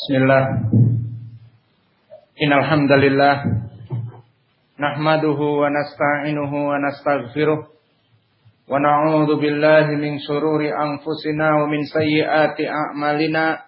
Bismillah. Innal hamdalillah. Nahmaduhu wa nasta'inuhu wa nastaghfiruh. Wa na'udzu billahi min shururi anfusina wa min sayyiati a'malina.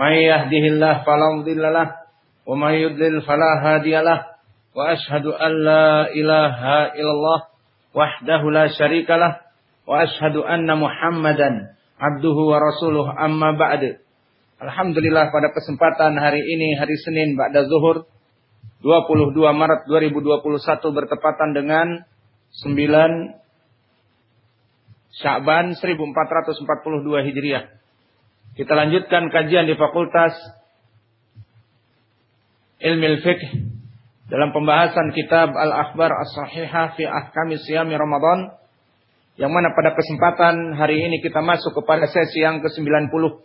May yahdihillahu fala wa may yudlil wa ashhadu an la ilaha illallah wahdahu la syarikalah wa ashhadu anna muhammadan abduhu wa rasuluh. Amma ba'du Alhamdulillah pada kesempatan hari ini hari Senin Ba'da Zuhur 22 Maret 2021 bertepatan dengan 9 Sya'ban 1442 Hijriah. Kita lanjutkan kajian di Fakultas Ilmu Fiqh dalam pembahasan kitab Al-Akhbar As-Sahihah fi Ahkami Siyami Ramadan yang mana pada kesempatan hari ini kita masuk kepada sesi yang ke-90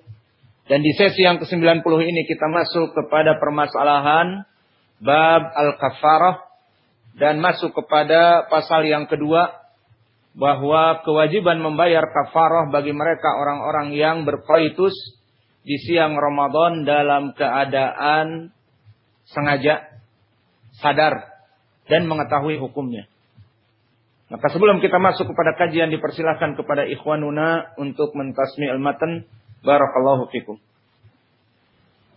dan di sesi yang ke-90 ini kita masuk kepada permasalahan bab al-kafarah dan masuk kepada pasal yang kedua bahwa kewajiban membayar kafarah bagi mereka orang-orang yang berkoitus di siang Ramadan dalam keadaan sengaja, sadar dan mengetahui hukumnya. Maka sebelum kita masuk kepada kajian dipersilahkan kepada ikhwanuna untuk mentasmi al-matan Barakallahu fikum.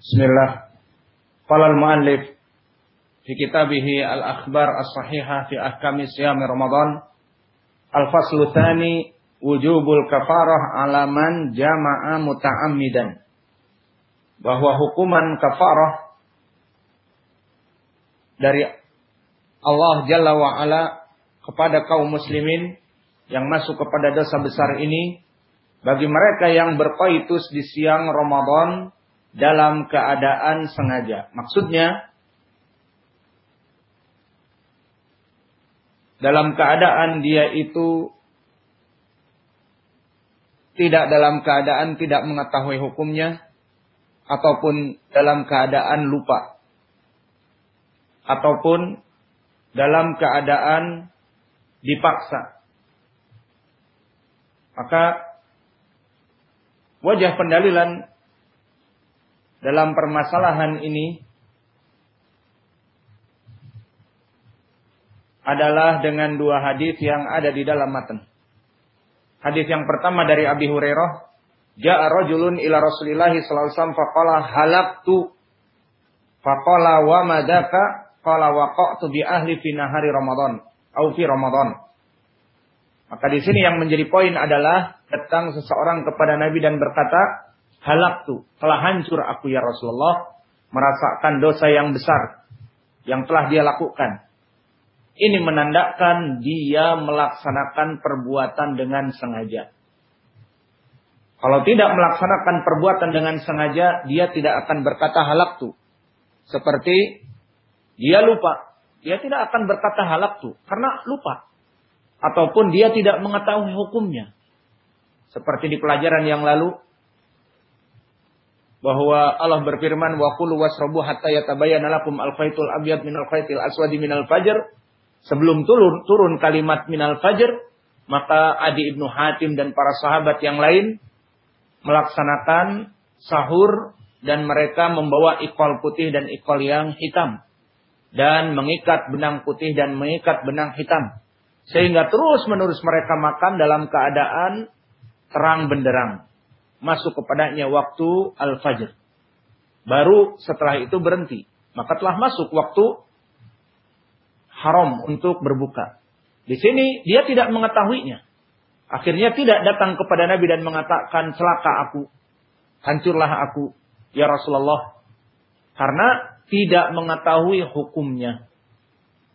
Bismillah. Qala al-muallif fi kitabihi al-akhbar as-sahihah fi ahkami siyam Ramadan. Al-faslu tsani wujubul kafarah ala man jama'a muta'ammidan. Bahwa hukuman kafarah dari Allah Jalla wa ala kepada kaum muslimin yang masuk kepada dosa besar ini bagi mereka yang berkoitus di siang Ramadan dalam keadaan sengaja. Maksudnya dalam keadaan dia itu tidak dalam keadaan tidak mengetahui hukumnya ataupun dalam keadaan lupa ataupun dalam keadaan dipaksa. Maka wajah pendalilan dalam permasalahan ini adalah dengan dua hadis yang ada di dalam matan. Hadis yang pertama dari Abi Hurairah, ja'a rajulun ila Rasulillah sallallahu alaihi wasallam faqala halaktu faqala wa madaka qala waqa'tu bi ahli fi nahari Ramadan au fi Ramadan. Maka di sini yang menjadi poin adalah datang seseorang kepada Nabi dan berkata, halak tu, telah hancur aku ya Rasulullah, merasakan dosa yang besar yang telah dia lakukan. Ini menandakan dia melaksanakan perbuatan dengan sengaja. Kalau tidak melaksanakan perbuatan dengan sengaja, dia tidak akan berkata halak tu. Seperti dia lupa. Dia tidak akan berkata halak tu. Karena lupa ataupun dia tidak mengetahui hukumnya. Seperti di pelajaran yang lalu bahwa Allah berfirman wa qulu wasrabu hatta yatabayyana lakum al-khaytul abyad min al-khaytil aswadi min al-fajr. Sebelum turun turun kalimat min al-fajr, maka Adi Ibnu Hatim dan para sahabat yang lain melaksanakan sahur dan mereka membawa ikol putih dan ikol yang hitam dan mengikat benang putih dan mengikat benang hitam sehingga terus menerus mereka makan dalam keadaan terang benderang. Masuk kepadanya waktu al-fajr. Baru setelah itu berhenti. Maka telah masuk waktu haram untuk berbuka. Di sini dia tidak mengetahuinya. Akhirnya tidak datang kepada Nabi dan mengatakan celaka aku. Hancurlah aku. Ya Rasulullah. Karena tidak mengetahui hukumnya.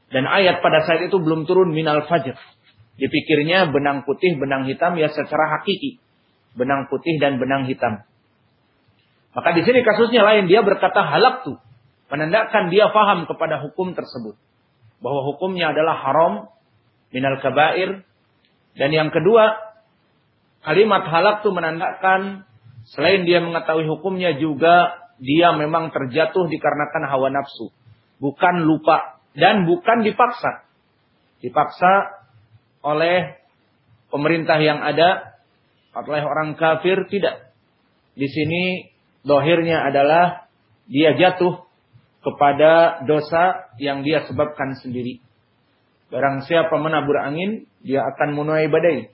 Dan ayat pada saat itu belum turun minal fajr. Dipikirnya benang putih, benang hitam ya secara hakiki. Benang putih dan benang hitam. Maka di sini kasusnya lain. Dia berkata halak tuh. Menandakan dia faham kepada hukum tersebut. Bahwa hukumnya adalah haram. Minal kabair. Dan yang kedua. Kalimat halak tuh menandakan. Selain dia mengetahui hukumnya juga. Dia memang terjatuh dikarenakan hawa nafsu. Bukan lupa dan bukan dipaksa. Dipaksa oleh pemerintah yang ada, oleh orang kafir tidak. Di sini dohirnya adalah dia jatuh kepada dosa yang dia sebabkan sendiri. Barang siapa menabur angin, dia akan menuai badai.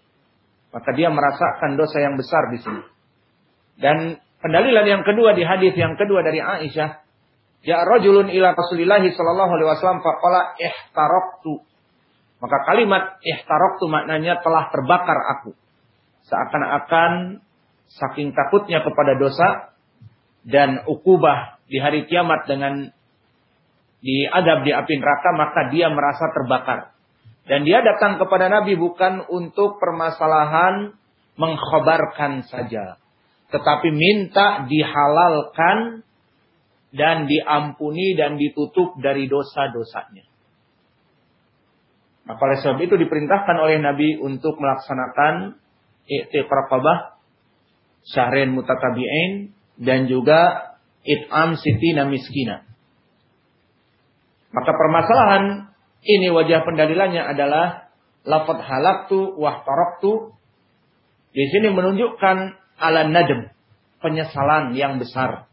Maka dia merasakan dosa yang besar di sini. Dan pendalilan yang kedua di hadis yang kedua dari Aisyah, Ya rajulun ila Rasulillah sallallahu alaihi wasallam faqala ihtaraqtu. Maka kalimat ihtaraqtu maknanya telah terbakar aku. Seakan-akan saking takutnya kepada dosa dan ukubah di hari kiamat dengan diadab di api neraka maka dia merasa terbakar. Dan dia datang kepada Nabi bukan untuk permasalahan mengkhabarkan saja. Tetapi minta dihalalkan dan diampuni dan ditutup dari dosa-dosanya. Maka oleh sebab itu diperintahkan oleh Nabi untuk melaksanakan i'tiqraqabah syahrin mutatabi'in dan juga it'am sitina miskina. Maka permasalahan ini wajah pendalilannya adalah lafad halaktu wahtaraktu. Di sini menunjukkan ala najem, penyesalan yang besar.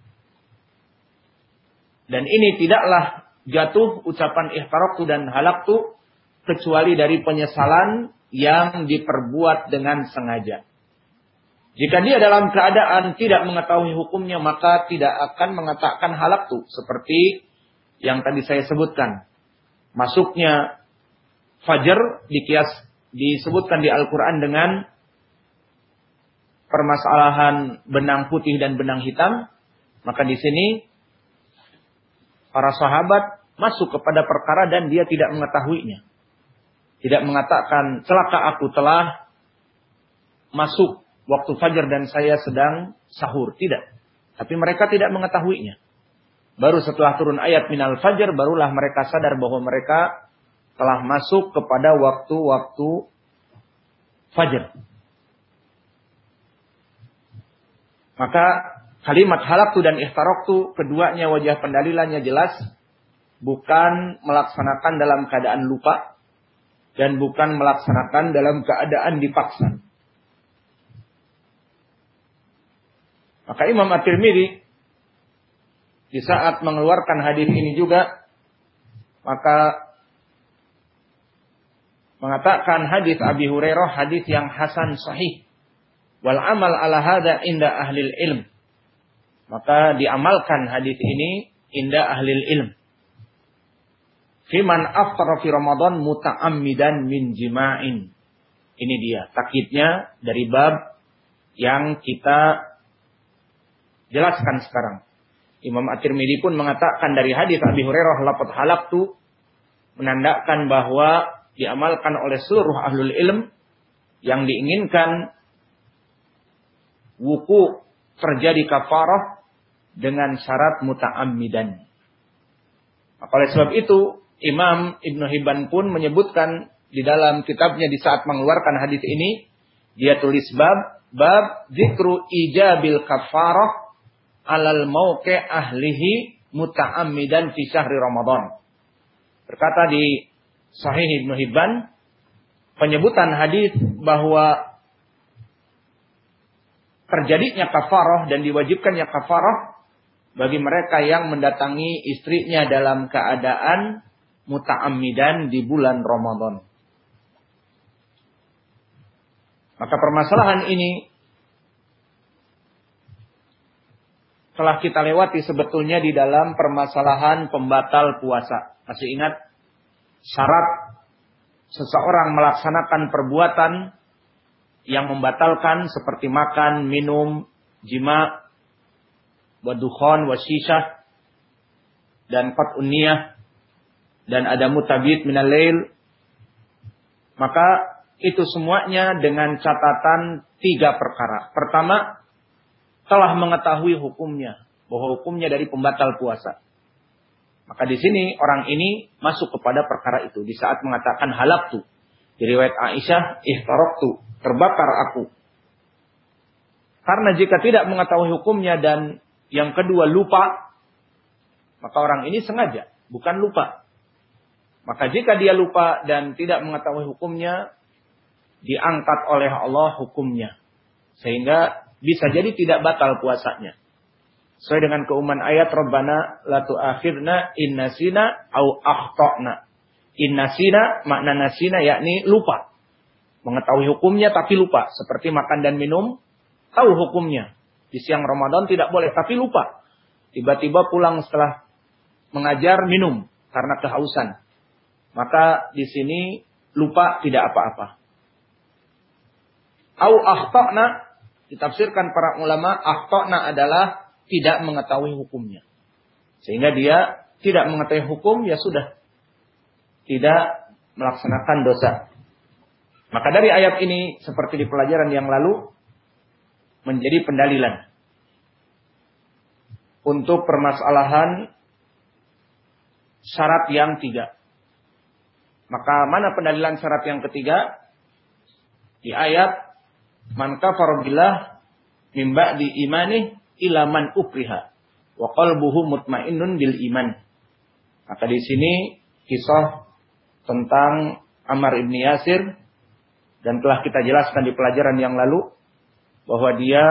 Dan ini tidaklah jatuh ucapan ihtaraktu dan halaktu kecuali dari penyesalan yang diperbuat dengan sengaja. Jika dia dalam keadaan tidak mengetahui hukumnya maka tidak akan mengatakan halaktu seperti yang tadi saya sebutkan. Masuknya fajar dikias disebutkan di Al-Qur'an dengan permasalahan benang putih dan benang hitam, maka di sini para sahabat masuk kepada perkara dan dia tidak mengetahuinya. Tidak mengatakan celaka aku telah masuk waktu fajar dan saya sedang sahur. Tidak. Tapi mereka tidak mengetahuinya. Baru setelah turun ayat minal fajar barulah mereka sadar bahwa mereka telah masuk kepada waktu-waktu fajar. Maka Kalimat halaktu dan ihtaroktu, keduanya wajah pendalilannya jelas. Bukan melaksanakan dalam keadaan lupa. Dan bukan melaksanakan dalam keadaan dipaksa. Maka Imam At-Tirmidzi di saat mengeluarkan hadis ini juga maka mengatakan hadis Abi Hurairah hadis yang hasan sahih wal amal ala hada inda ahli ilm maka diamalkan hadis ini indah ahli ilm. Fiman aftara fi Ramadan muta'ammidan min jima'in. Ini dia takitnya dari bab yang kita jelaskan sekarang. Imam At-Tirmidzi pun mengatakan dari hadis Abi Hurairah halak halaktu menandakan bahwa diamalkan oleh seluruh ahlul ilm yang diinginkan wuku terjadi kafarah dengan syarat muta'ammidan. Oleh sebab itu, Imam Ibnu Hibban pun menyebutkan di dalam kitabnya di saat mengeluarkan hadis ini, dia tulis bab, bab zikru ijabil kafarah alal mauke ahlihi muta'ammidan fi syahri Ramadan. Berkata di Sahih Ibnu Hibban, penyebutan hadis bahwa terjadinya kafarah dan diwajibkannya kafarah bagi mereka yang mendatangi istrinya dalam keadaan muta'ammidan di bulan Ramadan. Maka permasalahan ini telah kita lewati sebetulnya di dalam permasalahan pembatal puasa. Masih ingat syarat seseorang melaksanakan perbuatan yang membatalkan seperti makan, minum, jima, wadukhon, wasisah, dan qat'un niyah, dan ada mutabid minal lail, maka itu semuanya dengan catatan tiga perkara. Pertama, telah mengetahui hukumnya, bahwa hukumnya dari pembatal puasa. Maka di sini orang ini masuk kepada perkara itu di saat mengatakan halak tu. Di riwayat Aisyah, ihtaroktu, terbakar aku. Karena jika tidak mengetahui hukumnya dan yang kedua lupa, maka orang ini sengaja, bukan lupa. Maka jika dia lupa dan tidak mengetahui hukumnya, diangkat oleh Allah hukumnya. Sehingga bisa jadi tidak batal puasanya. Sesuai dengan keumuman ayat Rabbana la tu'akhidna in nasina au akhtana. In nasina makna nasina yakni lupa. Mengetahui hukumnya tapi lupa. Seperti makan dan minum tahu hukumnya. Di siang Ramadan tidak boleh tapi lupa. Tiba-tiba pulang setelah mengajar minum karena kehausan. Maka di sini lupa tidak apa-apa. Au akhtana ditafsirkan para ulama akhtana adalah tidak mengetahui hukumnya. Sehingga dia tidak mengetahui hukum, ya sudah. Tidak melaksanakan dosa. Maka dari ayat ini, seperti di pelajaran yang lalu, menjadi pendalilan. Untuk permasalahan syarat yang tiga. Maka mana pendalilan syarat yang ketiga? Di ayat Man kafara billah min ba'di imani ilaman ukriha wa qalbuhu mutmainnun bil iman. Maka di sini kisah tentang Ammar ibn Yasir dan telah kita jelaskan di pelajaran yang lalu bahwa dia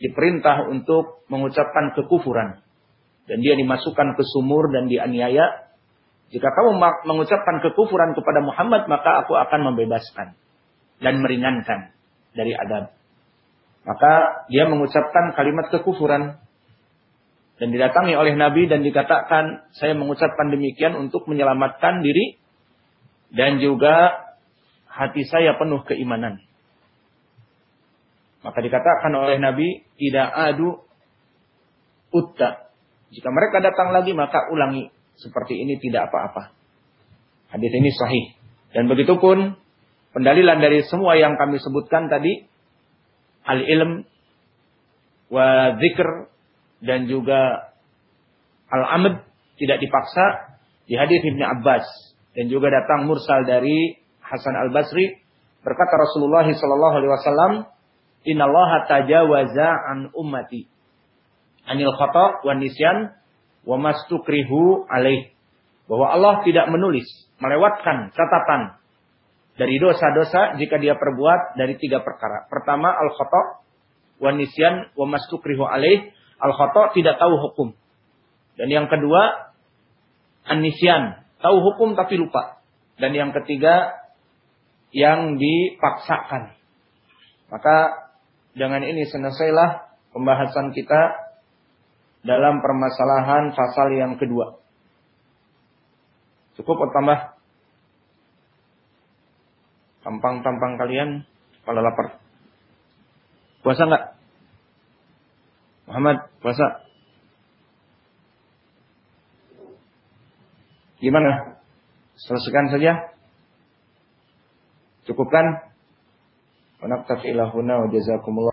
diperintah untuk mengucapkan kekufuran dan dia dimasukkan ke sumur dan dianiaya. Jika kamu mengucapkan kekufuran kepada Muhammad maka aku akan membebaskan dan meringankan dari adab. Maka dia mengucapkan kalimat kekufuran. Dan didatangi oleh Nabi dan dikatakan, saya mengucapkan demikian untuk menyelamatkan diri. Dan juga hati saya penuh keimanan. Maka dikatakan oleh Nabi, tidak adu utta. Jika mereka datang lagi, maka ulangi. Seperti ini tidak apa-apa. Hadis ini sahih. Dan begitu pun pendalilan dari semua yang kami sebutkan tadi al-ilm wa zikr dan juga al-amd tidak dipaksa di hadis Ibnu Abbas dan juga datang mursal dari Hasan Al-Basri berkata Rasulullah alaihi wasallam innallaha tajawaza an ummati anil khata wa nisyan wa mastukrihu alaih bahwa Allah tidak menulis melewatkan catatan dari dosa-dosa jika dia perbuat dari tiga perkara. Pertama al-khata wa nisyan wa mastukrihu alaih. Al-khata tidak tahu hukum. Dan yang kedua an-nisyan, tahu hukum tapi lupa. Dan yang ketiga yang dipaksakan. Maka dengan ini selesailah pembahasan kita dalam permasalahan pasal yang kedua. Cukup tambah? tampang-tampang kalian kalau lapar. Puasa nggak? Muhammad, puasa? Gimana? Selesaikan saja? Cukupkan? Wa ilahuna wa jazakumullah.